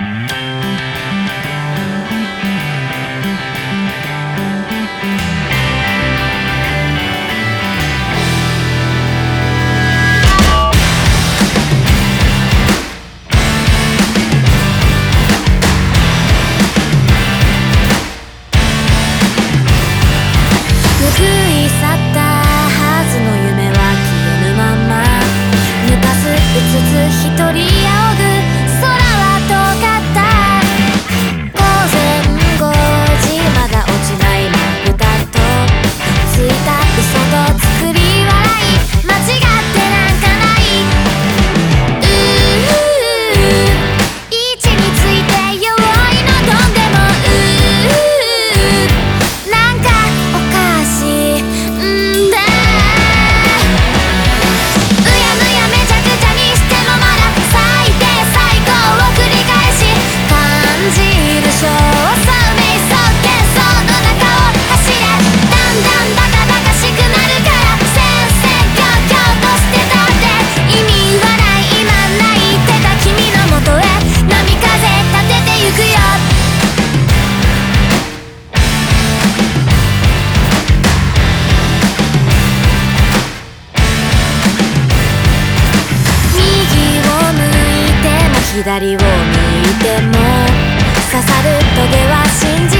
Música 左を向いても刺さる棘は信じ